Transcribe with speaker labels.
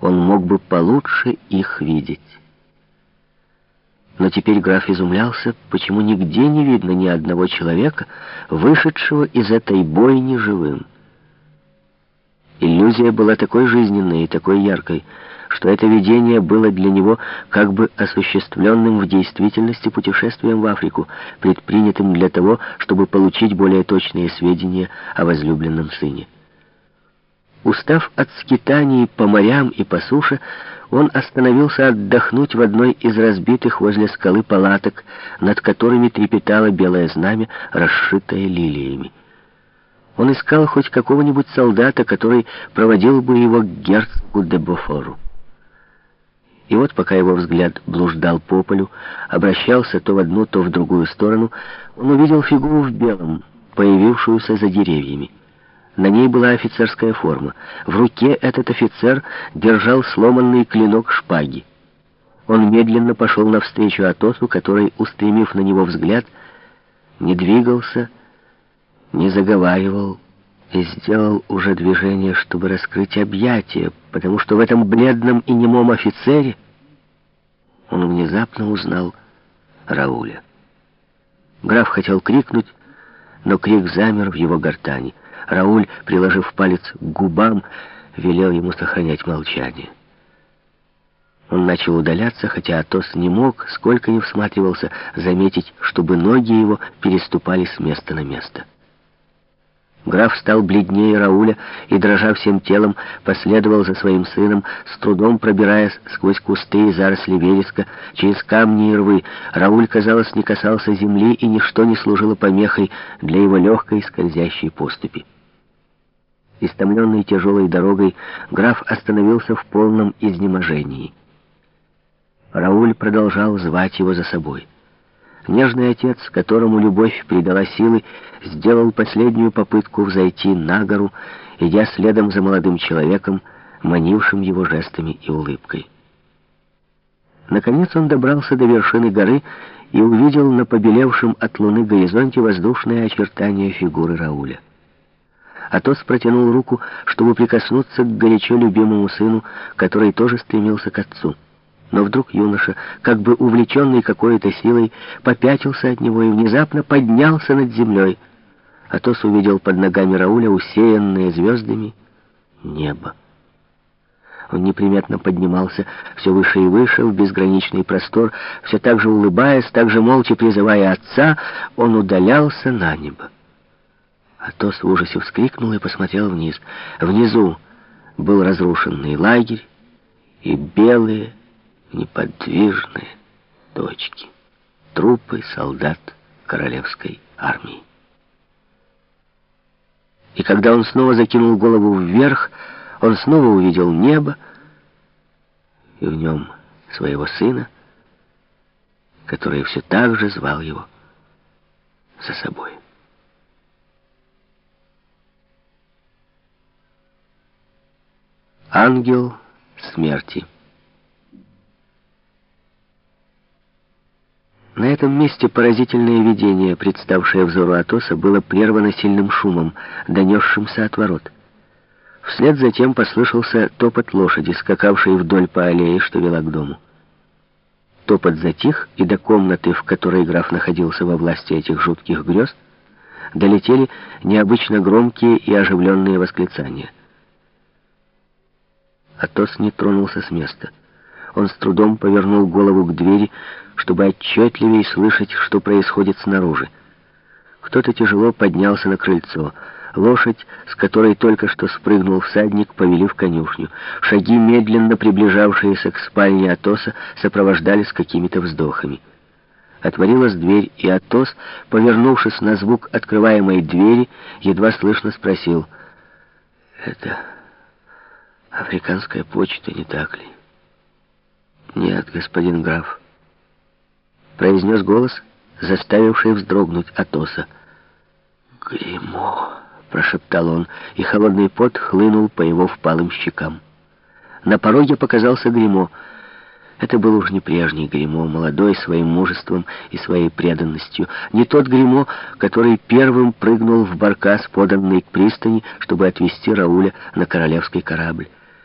Speaker 1: он мог бы получше их видеть. Но теперь граф изумлялся, почему нигде не видно ни одного человека, вышедшего из этой бойни живым. Иллюзия была такой жизненной и такой яркой, что это видение было для него как бы осуществленным в действительности путешествием в Африку, предпринятым для того, чтобы получить более точные сведения о возлюбленном сыне. Устав от скитаний по морям и по суше, он остановился отдохнуть в одной из разбитых возле скалы палаток, над которыми трепетало белое знамя, расшитое лилиями. Он искал хоть какого-нибудь солдата, который проводил бы его к герцогу де Бофору. И вот, пока его взгляд блуждал по полю, обращался то в одну, то в другую сторону, он увидел фигуру в белом, появившуюся за деревьями. На ней была офицерская форма. В руке этот офицер держал сломанный клинок шпаги. Он медленно пошел навстречу Атосу, который, устремив на него взгляд, не двигался, не заговаривал и сделал уже движение, чтобы раскрыть объятия, потому что в этом бледном и немом офицере он внезапно узнал Рауля. Граф хотел крикнуть, но крик замер в его гортани. Рауль, приложив палец к губам, велел ему сохранять молчание. Он начал удаляться, хотя Атос не мог, сколько ни всматривался, заметить, чтобы ноги его переступали с места на место. Граф стал бледнее Рауля и, дрожа всем телом, последовал за своим сыном, с трудом пробираясь сквозь кусты и заросли вереска, через камни и рвы. Рауль, казалось, не касался земли, и ничто не служило помехой для его легкой скользящей поступи. Истомленный тяжелой дорогой, граф остановился в полном изнеможении. Рауль продолжал звать его за собой. Нежный отец, которому любовь придала силы, сделал последнюю попытку взойти на гору, идя следом за молодым человеком, манившим его жестами и улыбкой. Наконец он добрался до вершины горы и увидел на побелевшем от луны горизонте воздушное очертание фигуры Рауля. Атос протянул руку, чтобы прикоснуться к горячо любимому сыну, который тоже стремился к отцу. Но вдруг юноша, как бы увлеченный какой-то силой, попятился от него и внезапно поднялся над землей. Атос увидел под ногами Рауля усеянное звездами небо. Он неприметно поднимался все выше и выше в безграничный простор, все так же улыбаясь, так же молча призывая отца, он удалялся на небо. Атос в ужасе вскрикнул и посмотрел вниз. Внизу был разрушенный лагерь и белые, неподвижные точки. Трупы солдат королевской армии. И когда он снова закинул голову вверх, он снова увидел небо и в нем своего сына, который все так же звал его за собой. Ангел смерти На этом месте поразительное видение, представшее взору Атоса, было прервано сильным шумом, донесшимся от ворот. Вслед затем послышался топот лошади, скакавшей вдоль по аллее, что вела к дому. Топот затих, и до комнаты, в которой граф находился во власти этих жутких грез, долетели необычно громкие и оживленные восклицания. Атос не тронулся с места. Он с трудом повернул голову к двери, чтобы отчетливее слышать, что происходит снаружи. Кто-то тяжело поднялся на крыльцо. Лошадь, с которой только что спрыгнул всадник, повели в конюшню. Шаги, медленно приближавшиеся к спальне Атоса, сопровождались какими-то вздохами. Отворилась дверь, и Атос, повернувшись на звук открываемой двери, едва слышно спросил, «Это африканская почта, не так ли?» «Нет, господин граф», — произнес голос, заставивший вздрогнуть Атоса. «Гримо», — прошептал он, и холодный пот хлынул по его впалым щекам. На пороге показался Гримо. Это был уж не прежний Гримо, молодой своим мужеством и своей преданностью. Не тот Гримо, который первым прыгнул в баркас, поданный к пристани, чтобы отвезти Рауля на королевский корабль.